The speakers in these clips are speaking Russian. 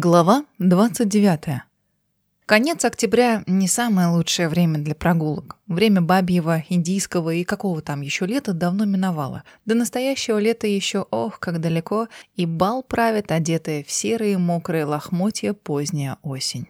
Глава 29. Конец октября не самое лучшее время для прогулок. Время бабьего, индийского и какого там еще лета давно миновало. До настоящего лета еще, ох, как далеко, и бал правит, одетая в серые мокрые лохмотья поздняя осень.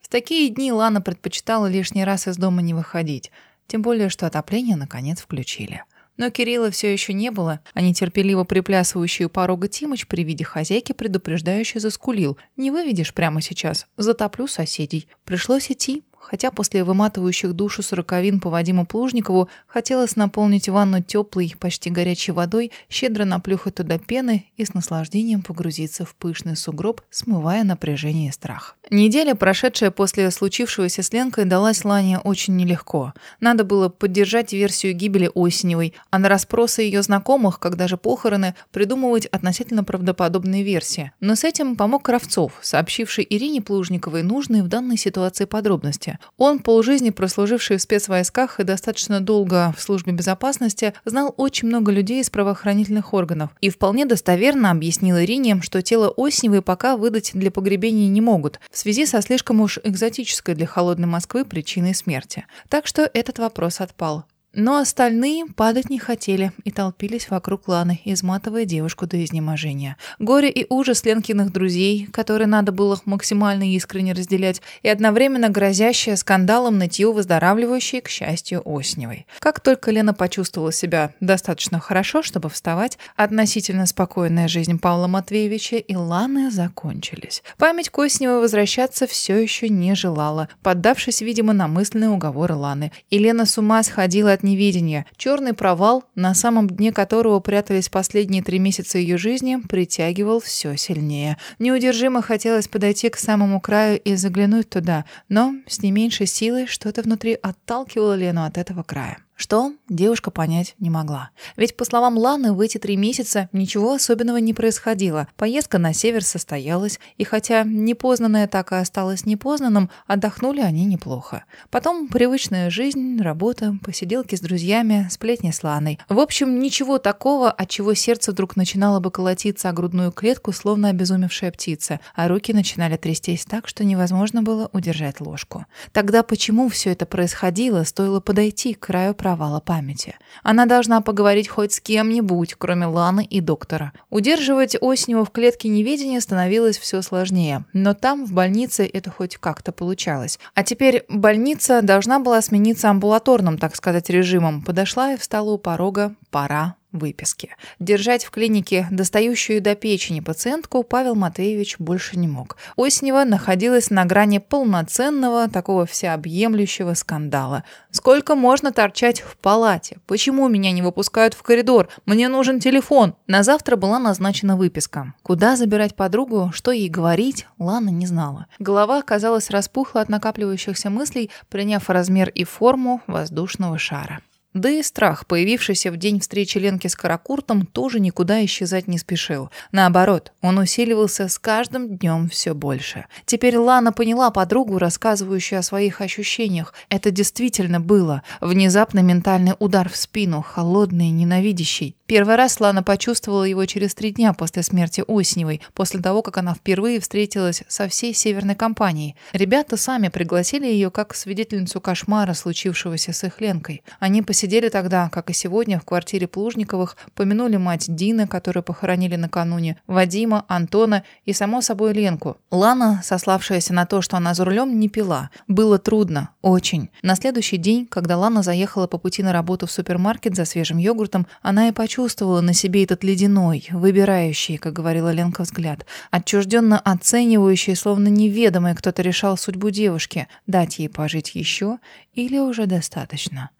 В такие дни Лана предпочитала лишний раз из дома не выходить, тем более, что отопление наконец включили. Но Кирилла все еще не было, а нетерпеливо приплясывающий у порога Тимыч при виде хозяйки предупреждающе заскулил. «Не выведешь прямо сейчас, затоплю соседей». Пришлось идти, хотя после выматывающих душу сороковин по Вадиму Плужникову хотелось наполнить ванну теплой, почти горячей водой, щедро наплюхать туда пены и с наслаждением погрузиться в пышный сугроб, смывая напряжение и страх. Неделя, прошедшая после случившегося с Ленкой, далась Лане очень нелегко. Надо было поддержать версию гибели Осеневой, а на расспросы ее знакомых, когда же похороны, придумывать относительно правдоподобные версии. Но с этим помог Кравцов, сообщивший Ирине Плужниковой нужные в данной ситуации подробности. Он, полжизни прослуживший в спецвойсках и достаточно долго в службе безопасности, знал очень много людей из правоохранительных органов и вполне достоверно объяснил Ирине, что тело Осеневой пока выдать для погребения не могут – в связи со слишком уж экзотической для холодной Москвы причиной смерти. Так что этот вопрос отпал. Но остальные падать не хотели и толпились вокруг Ланы, изматывая девушку до изнеможения. Горе и ужас Ленкиных друзей, которые надо было максимально искренне разделять, и одновременно грозящее скандалом нытье выздоравливающей, к счастью, Осневой. Как только Лена почувствовала себя достаточно хорошо, чтобы вставать, относительно спокойная жизнь Павла Матвеевича и Ланы закончились. Память к Осневой возвращаться все еще не желала, поддавшись, видимо, на мысленные уговоры Ланы. И Лена с ума сходила от неведения. Черный провал, на самом дне которого прятались последние три месяца ее жизни, притягивал все сильнее. Неудержимо хотелось подойти к самому краю и заглянуть туда, но с не меньшей силой что-то внутри отталкивало Лену от этого края. Что девушка понять не могла. Ведь, по словам Ланы, в эти три месяца ничего особенного не происходило. Поездка на север состоялась, и хотя непознанное так и осталось непознанным, отдохнули они неплохо. Потом привычная жизнь, работа, посиделки с друзьями, сплетни с Ланой. В общем, ничего такого, от чего сердце вдруг начинало бы колотиться о грудную клетку, словно обезумевшая птица, а руки начинали трястись так, что невозможно было удержать ложку. Тогда почему все это происходило, стоило подойти к краю провала памяти. Она должна поговорить хоть с кем-нибудь, кроме Ланы и доктора. Удерживать Оснева в клетке неведения становилось все сложнее, но там, в больнице, это хоть как-то получалось. А теперь больница должна была смениться амбулаторным, так сказать, режимом. Подошла и встала у порога «пора выписки. Держать в клинике достающую до печени пациентку Павел Матвеевич больше не мог. Оснева находилась на грани полноценного, такого всеобъемлющего скандала. «Сколько можно торчать в палате? Почему меня не выпускают в коридор? Мне нужен телефон!» На завтра была назначена выписка. Куда забирать подругу, что ей говорить, Лана не знала. Голова, казалось, распухла от накапливающихся мыслей, приняв размер и форму воздушного шара. Да и страх, появившийся в день встречи Ленки с Каракуртом, тоже никуда исчезать не спешил. Наоборот, он усиливался с каждым днем все больше. Теперь Лана поняла подругу, рассказывающую о своих ощущениях. Это действительно было. Внезапный ментальный удар в спину, холодный, ненавидящий. Первый раз Лана почувствовала его через три дня после смерти Осневой, после того, как она впервые встретилась со всей северной компанией. Ребята сами пригласили ее как свидетельницу кошмара, случившегося с их Ленкой. Они посидели Сидели тогда, как и сегодня, в квартире Плужниковых, помянули мать Дины, которую похоронили накануне, Вадима, Антона и, само собой, Ленку. Лана, сославшаяся на то, что она за рулем, не пила. Было трудно. Очень. На следующий день, когда Лана заехала по пути на работу в супермаркет за свежим йогуртом, она и почувствовала на себе этот ледяной, выбирающий, как говорила Ленка, взгляд. Отчужденно оценивающий, словно неведомый кто-то решал судьбу девушки. Дать ей пожить еще или уже достаточно.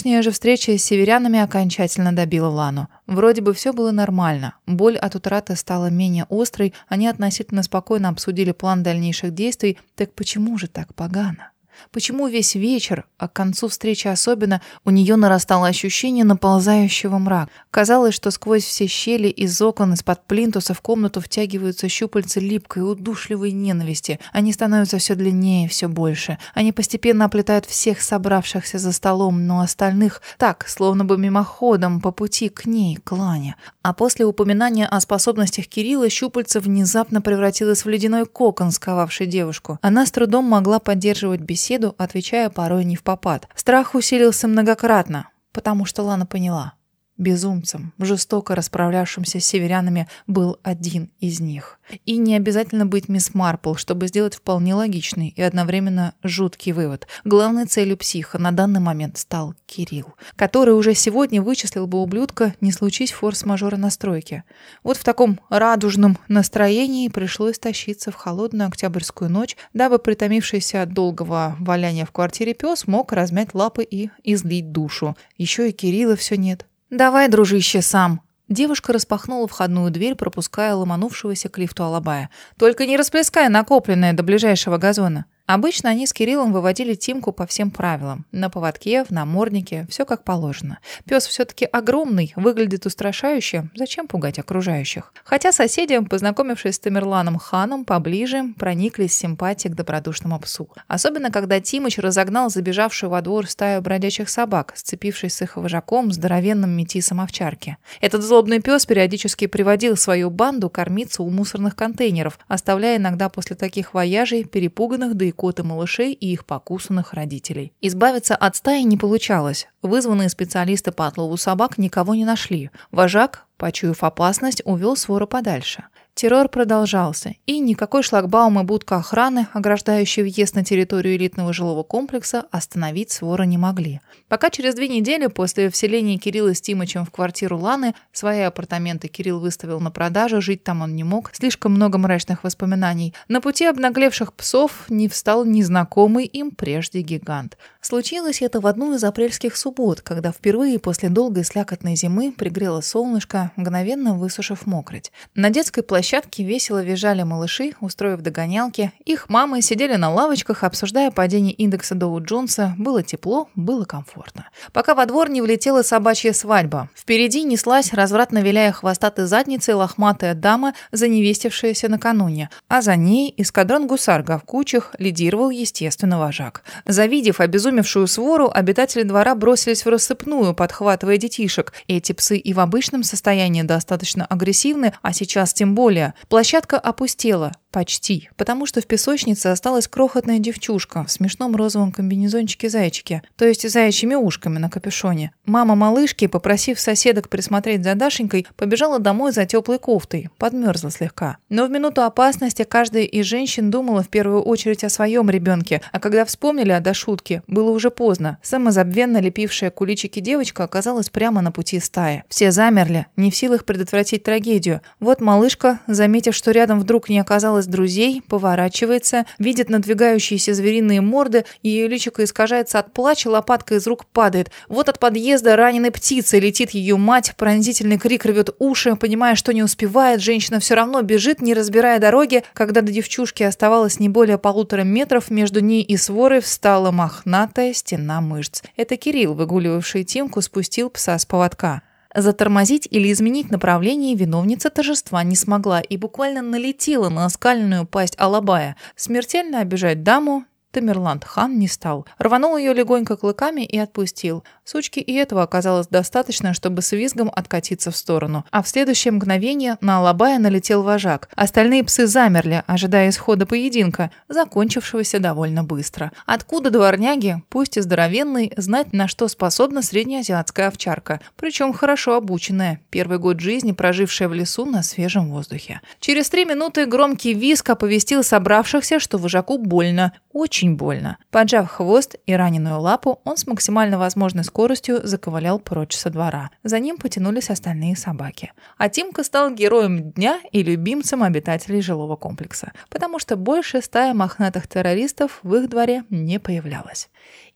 Сегодняшняя же встреча с северянами окончательно добила Лану. Вроде бы все было нормально. Боль от утраты стала менее острой, они относительно спокойно обсудили план дальнейших действий. Так почему же так погано? Почему весь вечер, а к концу встречи особенно, у нее нарастало ощущение наползающего мрака? Казалось, что сквозь все щели из окон, из-под плинтуса в комнату втягиваются щупальца липкой, удушливой ненависти. Они становятся все длиннее, все больше. Они постепенно оплетают всех собравшихся за столом, но остальных так, словно бы мимоходом, по пути к ней, к Лане. А после упоминания о способностях Кирилла щупальца внезапно превратилось в ледяной кокон, сковавший девушку. Она с трудом могла поддерживать беседу, отвечая порой не в попад. Страх усилился многократно, потому что Лана поняла. Безумцем, жестоко расправлявшимся с северянами, был один из них. И не обязательно быть мисс Марпл, чтобы сделать вполне логичный и одновременно жуткий вывод. Главной целью психа на данный момент стал Кирилл, который уже сегодня вычислил бы ублюдка, не случись форс-мажора на стройке. Вот в таком радужном настроении пришлось тащиться в холодную октябрьскую ночь, дабы притомившийся от долгого валяния в квартире пес мог размять лапы и излить душу. Еще и Кирилла все нет. «Давай, дружище, сам!» Девушка распахнула входную дверь, пропуская ломанувшегося к лифту Алабая. «Только не расплескай накопленное до ближайшего газона!» Обычно они с Кириллом выводили Тимку по всем правилам. На поводке, в наморднике, все как положено. Пес все-таки огромный, выглядит устрашающе. Зачем пугать окружающих? Хотя соседи, познакомившись с Тамерланом Ханом поближе, прониклись симпатией к добродушному псу. Особенно, когда Тимыч разогнал забежавшую во двор стаю бродячих собак, сцепившись с их вожаком, здоровенным метисом овчарки. Этот злобный пес периодически приводил свою банду кормиться у мусорных контейнеров, оставляя иногда после таких вояжей перепуганных да и коты малышей и их покусанных родителей. Избавиться от стаи не получалось. Вызванные специалисты по отлову собак никого не нашли. Вожак, почуяв опасность, увел свору подальше. Террор продолжался, и никакой шлагбаум и будка охраны, ограждающий въезд на территорию элитного жилого комплекса, остановить свора не могли. Пока через две недели после вселения Кирилла с Тимычем в квартиру Ланы свои апартаменты Кирилл выставил на продажу, жить там он не мог, слишком много мрачных воспоминаний. На пути обнаглевших псов не встал незнакомый им прежде гигант. Случилось это в одну из апрельских суббот, когда впервые после долгой слякотной зимы пригрело солнышко, мгновенно высушив мокроть. На детской площадке площадке весело визжали малыши, устроив догонялки. Их мамы сидели на лавочках, обсуждая падение индекса Доу Джонса. Было тепло, было комфортно. Пока во двор не влетела собачья свадьба. Впереди неслась, развратно виляя хвостатой задницей, лохматая дама, заневестившаяся накануне. А за ней эскадрон гусар Гавкучих лидировал, естественно, вожак. Завидев обезумевшую свору, обитатели двора бросились в рассыпную, подхватывая детишек. Эти псы и в обычном состоянии достаточно агрессивны, а сейчас тем более Площадка опустела. Почти. Потому что в песочнице осталась крохотная девчушка в смешном розовом комбинезончике-зайчике, то есть заячьими ушками на капюшоне. Мама малышки, попросив соседок присмотреть за Дашенькой, побежала домой за теплой кофтой, подмерзла слегка. Но в минуту опасности каждая из женщин думала в первую очередь о своем ребенке, а когда вспомнили о Дашутке, было уже поздно. Самозабвенно лепившая куличики девочка оказалась прямо на пути стаи. Все замерли, не в силах предотвратить трагедию. Вот малышка, заметив, что рядом вдруг не оказалось осталось друзей, поворачивается, видит надвигающиеся звериные морды, ее личико искажается от плача, лопатка из рук падает. Вот от подъезда раненой птицы летит ее мать, пронзительный крик рвет уши, понимая, что не успевает, женщина все равно бежит, не разбирая дороги. Когда до девчушки оставалось не более полутора метров, между ней и сворой встала мохнатая стена мышц. Это Кирилл, выгуливавший Тимку, спустил пса с поводка. Затормозить или изменить направление виновница торжества не смогла и буквально налетела на оскаленную пасть Алабая. Смертельно обижать даму Тамерланд хан не стал. Рванул ее легонько клыками и отпустил. Сучки и этого оказалось достаточно, чтобы с визгом откатиться в сторону. А в следующее мгновение на Алабая налетел вожак. Остальные псы замерли, ожидая исхода поединка, закончившегося довольно быстро. Откуда дворняги, пусть и здоровенный, знать, на что способна среднеазиатская овчарка, причем хорошо обученная, первый год жизни прожившая в лесу на свежем воздухе. Через три минуты громкий визг оповестил собравшихся, что вожаку больно, очень больно. Поджав хвост и раненую лапу, он с максимально возможной скоростью заковылял прочь со двора. За ним потянулись остальные собаки. А Тимка стал героем дня и любимцем обитателей жилого комплекса, потому что больше стая мохнатых террористов в их дворе не появлялась.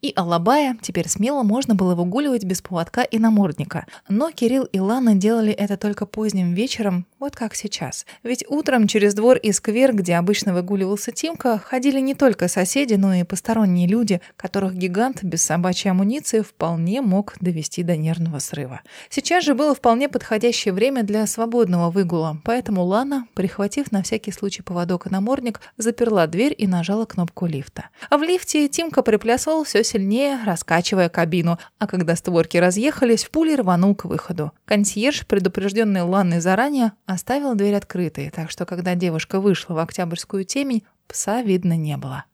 И Алабая теперь смело можно было выгуливать без поводка и намордника. Но Кирилл и Лана делали это только поздним вечером, Вот как сейчас. Ведь утром через двор и сквер, где обычно выгуливался Тимка, ходили не только соседи, но и посторонние люди, которых гигант без собачьей амуниции вполне мог довести до нервного срыва. Сейчас же было вполне подходящее время для свободного выгула, поэтому Лана, прихватив на всякий случай поводок и намордник, заперла дверь и нажала кнопку лифта. А в лифте Тимка приплясывал все сильнее, раскачивая кабину, а когда створки разъехались, в пуле рванул к выходу. Консьерж, предупрежденный Ланной заранее, оставил дверь открытой, так что когда девушка вышла в октябрьскую темень, пса видно не было.